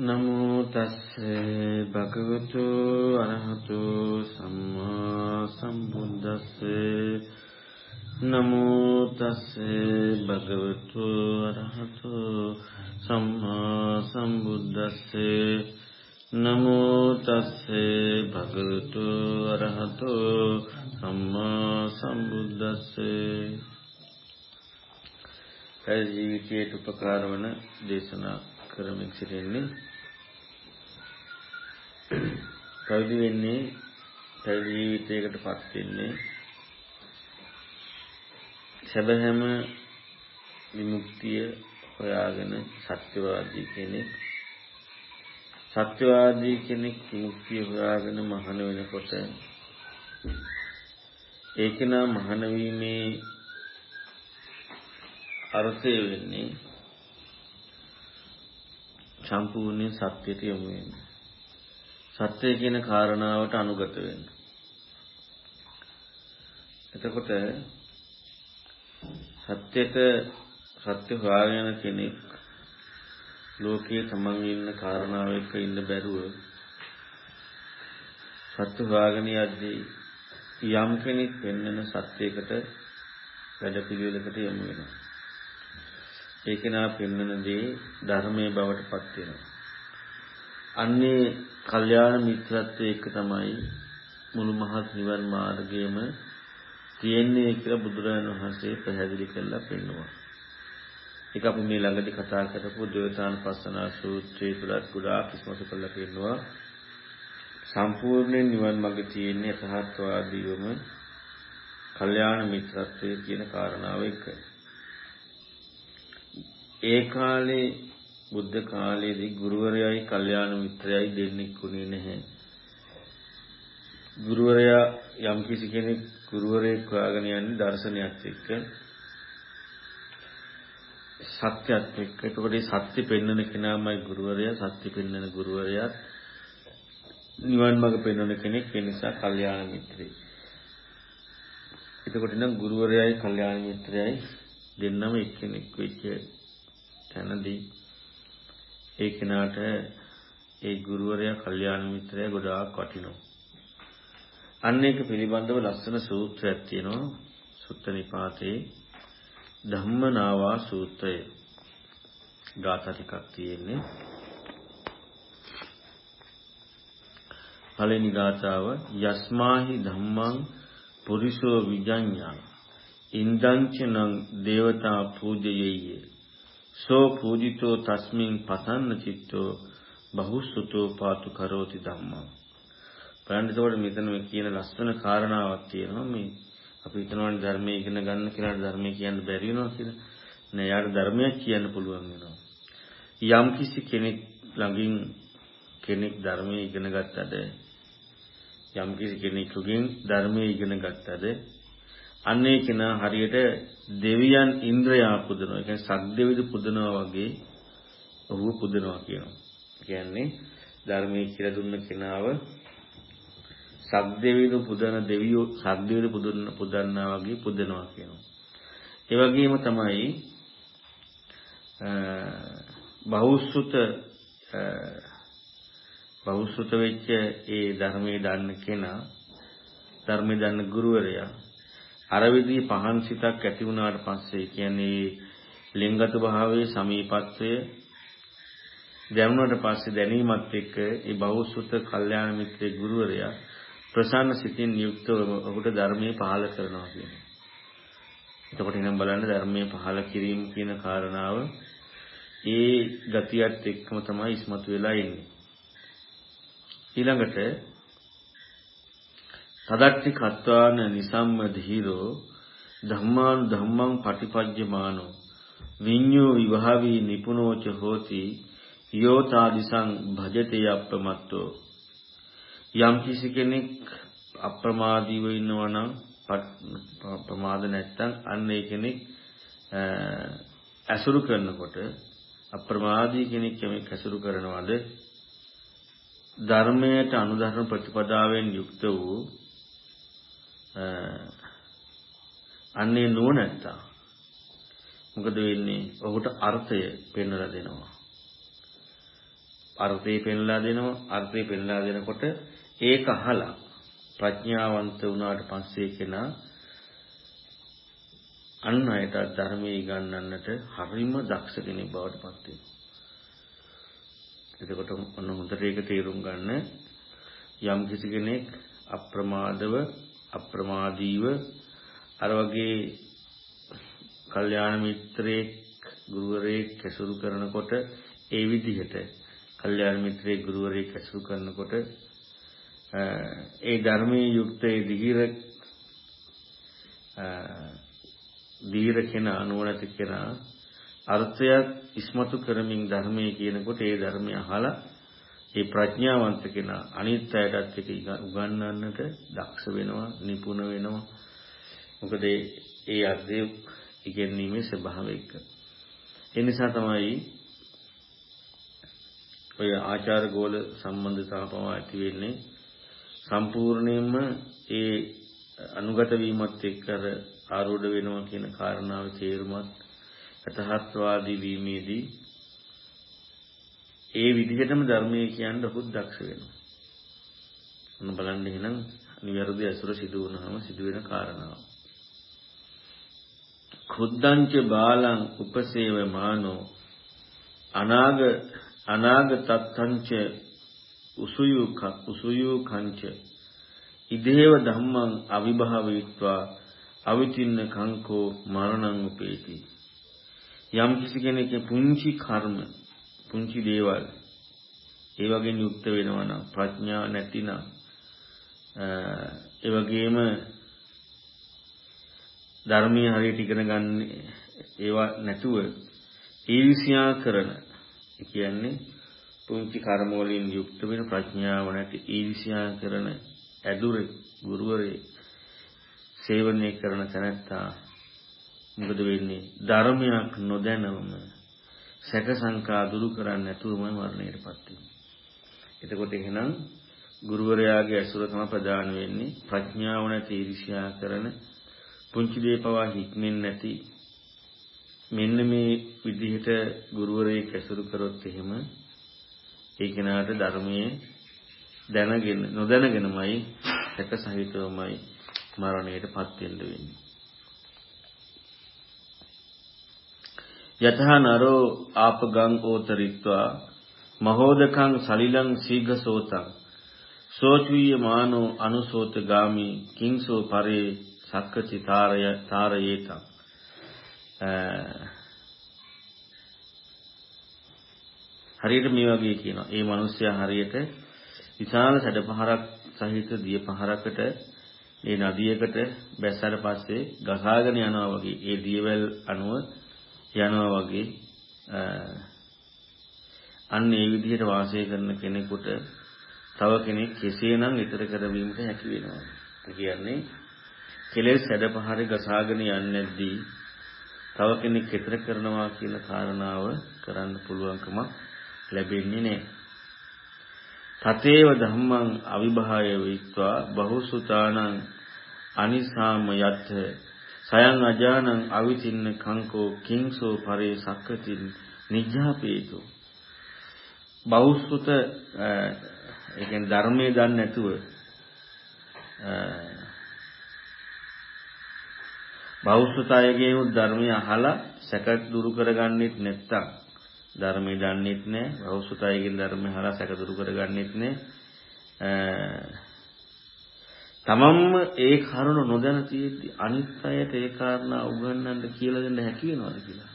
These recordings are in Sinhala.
නමෝ තස්ස භගවතු අරහතු සම්මා සම්බුද්දස්ස. නමෝ තස්ස භගවතු අරහතු සම්මා සම්බුද්දස්ස. නමෝ තස්ස භගවතු අරහතු සම්මා සම්බුද්දස්ස. ඒ ජීවිතයට උපකාර වන දේශනා කරමින් සිටින්නේ පැවිදි වෙන්නේ පැවිදි ජීවිතයකට පත් වෙන්නේ සැබෑම විමුක්තිය හොයාගෙන සත්‍යවාදී කෙනෙක් සත්‍යවාදී කෙනෙක් විමුක්තිය හොයාගෙන මහාන වෙනකොට ඒක නා මහාන වීමේ අර්ථය වෙන්නේ සම්පූර්ණයෙන් සත්‍යයට යොමු වෙන්න. සත්‍ය කියන කාරණාවට අනුගත වෙන්න. එතකොට සත්‍යයට සත්‍ය හොයාගෙන කෙනෙක් ලෝකයේ තමන් ඉන්න කාරණාව එක්ක ඉන්න බැරුව සත්‍ය හොයාගෙන යද්දී යම් කෙනෙක් වෙන්නන සත්‍යයකට වැඩ පිළිවෙලකට යොමු වෙනවා. ඒක නා පෙන්වන දේ ධර්මයේ බවට පත් වෙනවා. අන්නේ කල්යාණ මිත්‍රත්වයේ එක තමයි මුළු මහත් නිවන් මාර්ගයේම තියෙන්නේ කියලා බුදුරජාණන් වහන්සේ පැහැදිලි කරලා පෙන්වුවා. ඒක අපි මේ ළඟදී කතා කරපු දේවතානපස්සනා සූත්‍රයේ තුලත් ගොඩාක් ඉස්මතු කරලා පෙන්වුවා. සම්පූර්ණ නිවන් මඟ තියෙන්නේ යථාර්ථවාදීවම කල්යාණ මිත්‍රත්වයේ කියන කාරණාව එක්කයි. ඒ කාලේ බුද්ධ කාලයේදී ගුරුවරයයි කල්යාණ මිත්‍රයයි දෙන්නෙක් වුණේ නැහැ. ගුරුවරයා යම්කිසි කෙනෙක් ගුරුවරයෙක් හොයාගෙන යන්නේ දර්ශනයත් එක්ක සත්‍යත් එක්ක. එතකොට මේ සත්‍ය පෙන්වන කෙනාමයි ගුරුවරයා, සත්‍ය පෙන්වන ගුරුවරයාත් නිවන් මඟ පෙන්වන කෙනෙක් ඒ නිසා කල්යාණ මිත්‍රයෙක්. එතකොට නම් ගුරුවරයයි කල්යාණ මිත්‍රයයි දෙන්නම එක්කෙනෙක් වෙච්ච තැනදී ඒ කෙනාට ඒ ගුරුවරයා කල්යාණ මිත්‍රයා ගොඩාක් වටිනවා. අන්න ඒක පිළිබඳව ලස්සන සූත්‍රයක් තියෙනවා සුත්ත නිපාතේ ධම්මනාවා සූත්‍රය. ගාථා ටිකක් තියෙන්නේ. පළවෙනි ගාථාව යස්මාහි ධම්මං පුරිසෝ විජඤ්ඤා ඉන්දංචනං දේවතා පූජයෙය්‍ය සෝ පූජිතෝ තස්මින් පතන්න චිත්තෝ බහුසුතෝ පාතු කරෝති ධම්මං. බලන්න එතකොට මෙතන මේ කියන ලස්සන කාරණාවක් තියෙනවා මේ අපි හිතනවානේ ධර්මයේ ඉගෙන ගන්න කෙනාට ධර්මයේ කියන්න බැරි වෙනවා කියලා. නෑ යාට ධර්මයක් කියන්න පුළුවන් වෙනවා. යම් කිසි කෙනෙක් ළඟින් කෙනෙක් ධර්මයේ ඉගෙන ගත්තද යම් කිසි කෙනෙකුගෙන් ධර්මයේ ඉගෙන ගත්තද අන්නේ කෙනා හරියට දෙවියන් ඉන්ද්‍රයා පුදනවා. ඒ කියන්නේ සක්දෙවිදු පුදනවා වගේ ඔහුව පුදනවා කියනවා. කියන්නේ ධර්මයේ කියලා දුන්න කෙනාව සක්දෙවිදු පුදන දෙවියෝ සක්දෙවිදු පුදන පුදන්නා වගේ පුදනවා කියනවා. ඒ වගේම තමයි බහුසුත බහුසුත වෙච්ච ඒ ධර්මයේ දන්න කෙනා ධර්මයේ දන්න ගුරුවරයා අර විදිහේ පහන් සිතක් ඇති වුණාට පස්සේ කියන්නේ ලිංගත භාවයේ සමීපත්වය දැනුණාට පස්සේ දැනීමත් එක්ක ඒ බෞසුත කල්යාණ මිත්‍රේ ගුරුවරයා ප්‍රසන්න සිතින් යුක්තව ඔහුට ධර්මයේ පහල කරනවා කියන්නේ. එතකොට එනම් බලන්න ධර්මයේ පහල කිරීම කියන කාරණාව ඒ ගතියත් එක්කම තමයි ඉස්මතු වෙලා ඉන්නේ. ඊළඟට තදට්ටි කත්වාන නිසම්ම ධීරෝ ධම්මාන් ධම්මං පටිපජ්ජමානෝ විඤ්ඤෝ විභාවී නිපුනෝච හෝති යෝතාදිසං භජතේ අප්‍රමත්තෝ යම් කිසි කෙනෙක් අප්‍රමාදීව ඉන්නවා නම් ප්‍රමාද නැත්තම් අන්න ඒ කෙනෙක් ඇසුරු කරනකොට අප්‍රමාදී කෙනෙක් කෙනෙක් ඇසුරු කරනවද? ධර්මයට අනුධර්ම ප්‍රතිපදාවෙන් යුක්ත වූ අන්නේ නුවණැත්තා මොකද වෙන්නේ? ඔහුට අර්ථය පෙන්වලා දෙනවා. අර්ථය පෙන්ලා දෙනවා. අර්ථය පෙන්ලා දෙනකොට ඒක අහලා ප්‍රඥාවන්ත වුණාට පස්සේ කෙනා අන් අයට ධර්මයේ ඉගන්වන්නට හරිම දක්ෂ කෙනෙක් බවට පත් වෙනවා. එතකොට ඔන්න හොඳට ඒක තේරුම් ගන්න යම් කිසි කෙනෙක් අප්‍රමාදව අප්‍රමාදීව අර වගේ කල්යාණ මිත්‍රයෙක් ගුරුවරයෙක් ඇසුරු කරනකොට ඒ විදිහට කල්යාණ මිත්‍රයෙක් ගුරුවරයෙක් ඇසුරු කරනකොට ඒ ධර්මයේ යුක්තයේ දිහිර දීර කෙනා නුවණැති කෙනා අර්ථයක් ඉස්මතු කරමින් ධර්මයේ කියනකොට ඒ ධර්මය අහලා ඒ ප්‍රඥාවන්ත කෙනා අනිත් අයටත් ඒක උගන්වන්නට දක්ෂ වෙනවා නිපුණ වෙනවා. මොකද ඒ අර්ථය ඉගෙනීමේ ස්වභාවය එක. ඒ නිසා තමයි ඔය ආචාර ගෝල සම්බන්ධතාව පවා ඇති වෙන්නේ සම්පූර්ණයෙන්ම ඒ අනුගත වීමත් එක්ක අර ආරූඪ වෙනවා කියන කාරණාව තේරුමත් අතහත්වාදී වීමේදී ඒ විදිහටම ධර්මයේ කියන්න ඔහුත් දක්ෂ වෙනවා. මොන බලන්න එහෙනම් නිවැරදි අසුර සිදු වුණාම සිදුවෙන කාරණාව. කුද්දංච බාලං උපසේව මානෝ අනාග අනාග තත්තංච උසුයු උසුයු කංච ඉදේව ධම්මං අවිභාවීත්වා අවිචින්න කංකෝ මරණං උපේති යම් කිසි කෙනෙක්ගේ පුංචි කර්ම පුංචි දේවල්. ඒ වගේ යුක්ත වෙනවා නම් ප්‍රඥා නැතිනම් ඒ වගේම ධර්මීය හරියට ඉගෙන ගන්න ඒවා නැතුව ඊර්ෂ්‍යා කරන කියන්නේ පුංචි කර්ම වලින් යුක්ත වෙන ප්‍රඥාව නැති ඊර්ෂ්‍යා කරන ඇදුරේ ගුරුවරේ සේවනය කරන තැනැත්තා මොකද වෙන්නේ? ධර්මයක් නොදැනවම සැක සංකා දුරු කරන්නේ නැතුවම මරණයටපත් වෙනවා. එතකොට එහෙනම් ගුරුවරයාගේ ඇසුර තමයි ප්‍රධාන වෙන්නේ ප්‍රඥාව නැති ඊර්ෂ්‍යා කරන පුංචි දේ පවා හික්මෙන්නේ නැති මෙන්න මේ විදිහට ගුරුවරයෙක් ඇසුරු කරොත් එහෙම ඒ කෙනාට ධර්මයේ දැනගෙන නොදැනගෙනමයි සැක සහිතවමයි මරණයටපත් වෙන්න වෙන්නේ. යතහ නරෝ ආපගං ඕතරිත්වා මහෝදකං සලිලං සීඝසෝතං සෝචුය මානෝ අනුසෝත ගාමි කිංසෝ පරේ සක්කචි තාරය තාරයේතං හරියට මේ වගේ කියනවා. ඒ මිනිස්සයා හරියට විශාල සැඩපහරක් සහිත දිය පහරකට මේ නදියකට බැස්සට පස්සේ ගසාගෙන යනවා වගේ ඒ දියවැල් අනුව යනවා වගේ අන්න ඒ විදිහට වාසය කරන කෙනෙකුට තව කෙනෙක් කෙසේනම් ඊතර කරවීමට හැකි වෙනවා. ඒ කියන්නේ කෙලෙස් සැඩපහරේ ගසාගෙන යන්නේ නැද්දී තව කෙනෙක් ඊතර කරනවා කියන කාරණාව කරන්න පුළුවන්කමක් ලැබෙන්නේ නැහැ. තතේව ධම්මං අවිභාය විත්වා බහුසුතානං අනිසාම යත් සයන් අජානං අවිචින්න කංකෝ කිංසෝ පරේ සක්කතින් නිජ්ජාපේතෝ බහුසුත ඒ කියන්නේ ධර්මයේ දන්නේ නැතුව බෞද්ධතයගේ උත් ධර්මය අහලා සැක දුරු කරගන්නෙත් නැත්තම් ධර්මය දන්නෙත් නැහැ බෞද්ධතයගෙන් ධර්මය අහලා සැක දුරු කරගන්නෙත් නැහැ තමන්ම ඒ කරුණ නොදැන තියෙද්දි අනිත් අයට ඒ කාරණා උගන්වන්න කියලා දෙන්න හැකි වෙනවද කියලා?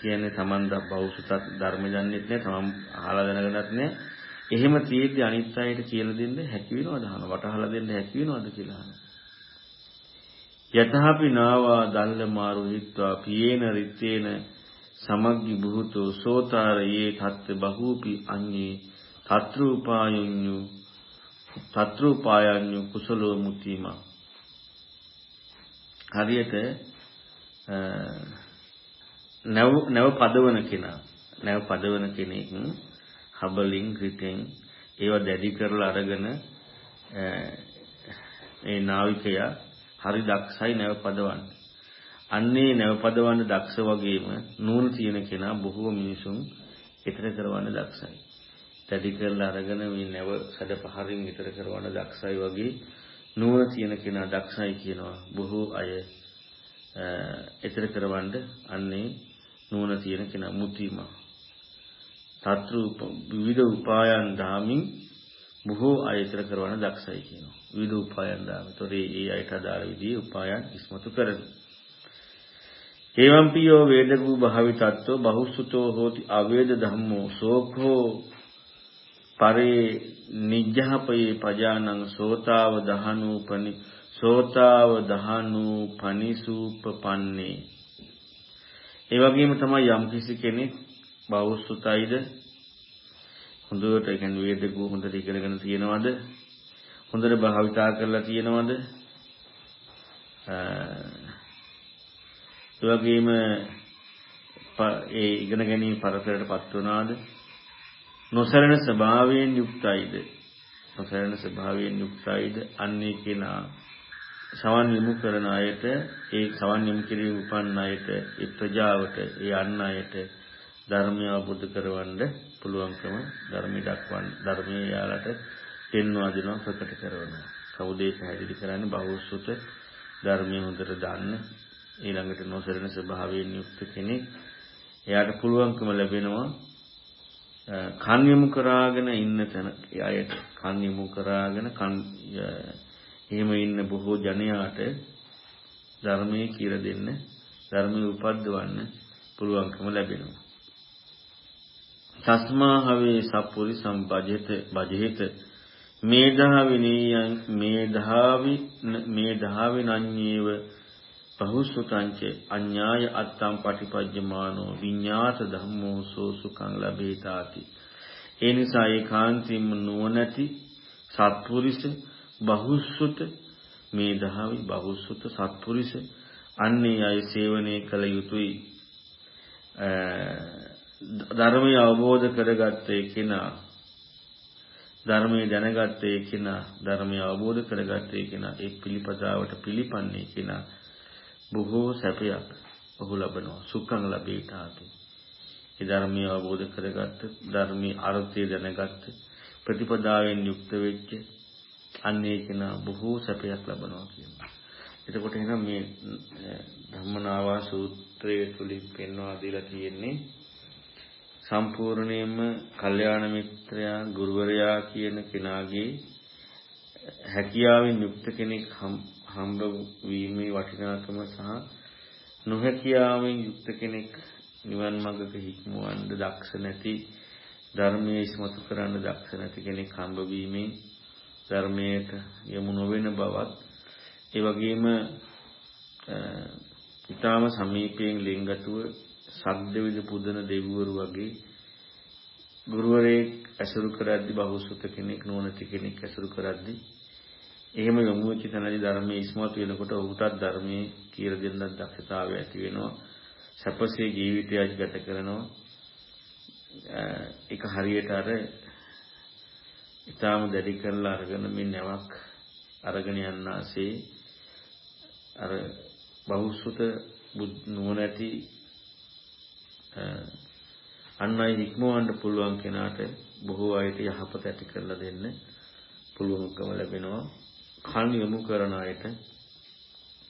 කියන්නේ තමන් ද බෞද්ධ ධර්ම දන්නෙත් නැහැ තමන් අහලා දැනගන්නත් නැහැ එහෙම තියෙද්දි අනිත් අයට කියලා දෙන්න හැකි වෙනවද? අහන වටහලා දෙන්න හැකි වෙනවද කියලා අහනවා යතහපි නාවා දල්ල මාරු හිත්වා පියේන රිත්තේන සමග්ගි බුහුතෝ සෝතාරයේ තත්ත බහූපි අඤ්ඤේ තත්‍රූපායඤ්ඤු තත්‍රූපායඤ්ඤු කුසලෝ මුතිමා හරියට නැව නැව පදවන කෙනා නැව පදවන කෙනෙක් හබලින් රිතෙන් ඒව දැඩි කරලා අරගෙන ඒ නාවිකයා හරි දක්ෂයි නැව පදවන්න. අන්නේ නැව පදවන්න දක්ෂ වගේම නූල් තියෙන කෙනා බොහෝ මිනිසුන් ඊතර කරවන්න දක්ෂයි. තැඩි කරලා අරගෙන මේ නැව සැඩ පහරින් ඊතර කරවන්න දක්ෂයි වගේ නුවණ තියෙන කෙනා දක්ෂයි කියනවා බොහෝ අය ඊතර කරවන්න අන්නේ නුවණ තියෙන කෙනා මුතිමා. සත්‍රු විවිධ උපායන් දාමින් බොහෝ අය ඊතර කරවන්න දක්ෂයි කියනවා. විවිධ උපායන් දාමින්. ඒතොර ඒ අයට අදාළ විදිහේ උපායන් ඉස්මතු කරනවා. එවම්පියෝ වේදගූ භාවිතත්වෝ බහුසුතෝ හෝති අවේද ධම්මෝ සෝඛෝ පරේ නිජ්ජහපයේ පජානං සෝතාව දහනූපනි සෝතාව දහනූපනිසූපපන්නේ. ඒ වගේම තමයි යම් කිසි කෙනෙක් බෞසුතයිද? හොඳට ඒ කියන්නේ වේදගූ හොඳට ඉගෙනගෙන තියෙනවද? හොඳට භාවිතා කරලා තියෙනවද? ඒ වගේම ඒ ඉගෙන ගැනීම පරතරයටපත් වුණාද? නොසරණ ස්වභාවයෙන් යුක්තයිද? නොසරණ ස්වභාවයෙන් යුක්තයිද? අන්නේ කෙනා සවන් යොමු කරන අයට ඒ සවන් යොමු කිරීම උපන් අයට ඒ ප්‍රජාවට ඒ අන් අයට ධර්මය අවබෝධ කරවන්න පුළුවන්කම ධර්මය දක්වන්න ධර්මයේ යාලට පෙන්වා දෙනවා ප්‍රකට කරනවා කවුද ඒ පැහැදිලි කරන්නේ බහුසුත ධර්මය හොඳට දන්න ඊළඟට නොසරණ ස්වභාවයෙන් යුක්ත කෙනෙක් එයාට පුළුවන්කම ලැබෙනවා කන් යොමු කරාගෙන ඉන්න තැන අයට කන් යොමු කරාගෙන කන් එහෙම ඉන්න බොහෝ ජනයාට ධර්මයේ කියලා දෙන්න ධර්මයේ උපද්දවන්න පුළුවන්කම ලැබෙනවා. තස්මාහවේ සප්පුරි සම්බජිත බජිත මේධාවිනීයන් මේධාවි මේධාවිනඤ්ඤේව බහුසුතංච අඤ්ඤාය අත්තම් පටිපජ්ජමානෝ විඤ්ඤාත ධම්මෝ සෝසුකං ලැබේතාති. ඒ නිසා ඒකාන්තින්ම නුවණැති සත්පුරිස බහුසුත මේ දහවි බහුසුත සත්පුරිස අන්නේ අය සේවනය කළ යුතුයි. ධර්මය අවබෝධ කරගත්තේ කෙනා ධර්මය දැනගත්තේ කෙනා ධර්මය අවබෝධ කරගත්තේ කෙනා ඒ පිළිපදාවට පිළිපන්නේ කෙනා බොහෝ සැපයක් ඔහු ලබනවා සුඛං ලැබීතාති. ඒ ධර්මය අවබෝධ කරගත්ත ධර්මයේ අර්ථය දැනගත්ත ප්‍රතිපදාවෙන් යුක්ත වෙච්ච අන්නේ කෙනා බොහෝ සැපයක් ලබනවා කියනවා. එතකොට එහෙනම් මේ ධම්මනාවා සූත්‍රයේ තුලින් පෙන්වා දීලා තියෙන්නේ සම්පූර්ණයෙන්ම කල්යාණ මිත්‍රයා ගුරුවරයා කියන කෙනාගේ හැකියාවෙන් යුක්ත කෙනෙක් හම්බ වීමේ වටිනාකම සහ නොහැකියාවෙන් යුක්ත කෙනෙක් නිවන් මඟක හික්මවන්න දක්ෂ නැති ධර්මයේ ඉස්මතු කරන්න දක්ෂ නැති කෙනෙක් හම්බ වීමෙන් ධර්මයට යමු නොවන බවත් ඒ වගේම ඊටාම සමීපයෙන් ලිංගතුව සද්දවිද පුදන දෙවිවරු වගේ ගුරුවරයෙක් ඇසුරු කරද්දී බහුසුත කෙනෙක් නොනති කෙනෙක් ඇසුරු කරද්දී එහෙම යොමු වෙච්ච තැනදී ධර්මයේ ඉස්මතු වෙනකොට ඔහුටත් ධර්මයේ කියලා දෙන්නත් දක්ෂතාවය ඇති වෙනවා. සැපසේ ජීවිතයක් ගත කරනවා. ඒක හරියට අර ඊටාම දැඩි කරලා අරගෙන මේ නැවක් අරගෙන යන්නාසේ අර බහුසුත නුවණැති අන් අය ඉක්මවන්න පුළුවන් කෙනාට බොහෝ අයට යහපත ඇති කරලා දෙන්න පුළුවන්කම ලැබෙනවා කන් යොමු කරන අයට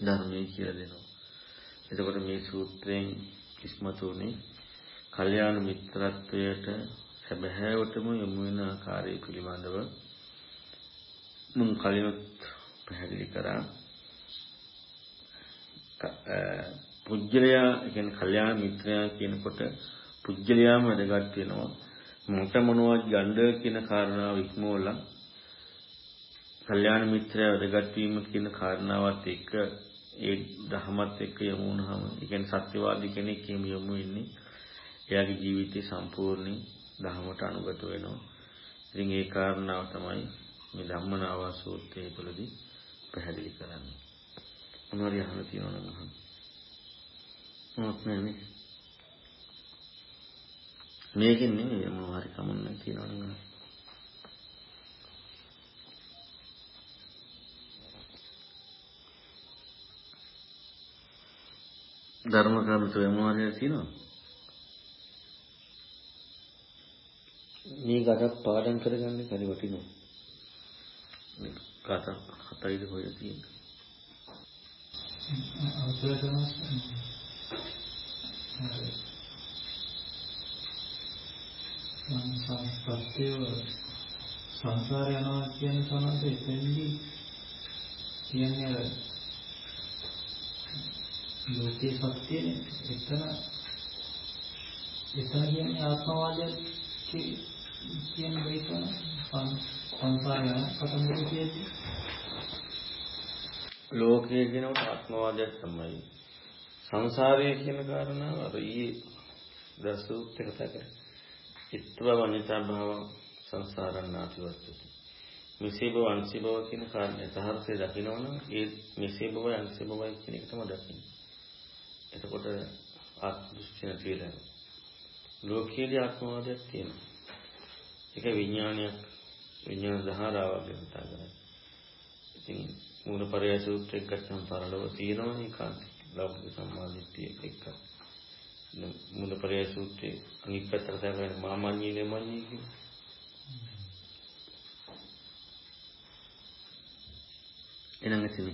ධර්මයේ කියලා දෙනවා. එතකොට මේ සූත්‍රයෙන් ඉස්මතු වුනේ කල්යාණ මිත්‍රත්වයට සැබෑවටම යොමු වෙන ආකාරය පිළිබඳව මුන් කලිනුත් පැහැදිලි කරා. පුජ්‍යලයා කියන්නේ කල්යාණ මිත්‍රයා කියනකොට පුජ්‍යලයාම වැදගත් වෙනවා. මොට මොනවත් ගණ්ඩ කියන කාරණාව ඉක්මවලා කල්යාණ මිත්‍රය වැදගත් වීම කියන කාරණාවත් එක්ක ඒ ධහමත් එක්ක යමු වුණාම ඒ කියන්නේ සත්‍යවාදී කෙනෙක් එහෙම යමු වෙන්නේ එයාගේ ජීවිතේ සම්පූර්ණයෙන් ධහමට අනුගත වෙනවා. ඉතින් ඒ කාරණාව තමයි මේ ධම්මනාවා සූත්‍රයේ තුලදී පැහැදිලි කරන්නේ. මොනවාරි අහන්න තියෙනවද මම? මොකක් නෑනේ. මේකෙන් නෙමෙයි මොනවාරි කමන්න තියෙනවද? ධර්ම කර්ම සොයමවාරය තියෙනවා. මේ ගතක් පාඩම් කරගන්න හරි වටිනවා. මේ ගත හතයිද කොහෙද තියෙන්නේ? සංස්පස්තිය සංසාර යනවා කියන සමහර එතෙන්දී කියන්නේ ලෝකේ සත්‍යනේ එතන එතන කියන්නේ ආත්මවාදය කියන දෙයකන සංසාරය පටන් ගන්නේ. ලෝකයේ කියනකොට ආත්මවාදයක් තමයි. සංසාරය කියන කාරණාව අර ඊයේ දසුත් කතා කරේ. චිත්ත බව අනිත්‍ය භාව සංසාරණ නාතිවස්තු මෙසේ බව අංශි බව කියන කාරණේ තහරසේ දකිනවනම් ඒ මෙසේ බව අංශි බවයි කියන එක තමයි දකින්නේ. එතකොට ආත්ම දෘෂ්ටි නැති වෙලා ලෝකයේදී ආත්මවාදයක් තියෙනවා. ඒක විඥානයක් විඥාන ධාරාවක් ගැන කතා කරන්නේ ඉතින් මූලපරය සූත්‍රයක් ගත්තම පරලොව තියෙනවනේ කාන්ති. ලෞකික සම්මාදිට්ඨිය එක්ක. මූලපරය සූත්‍රයේ අනිත් පැත්තට තමයි මාමඤ්ඤී නෙමඤ්ඤී කියන්නේ. එනං එතන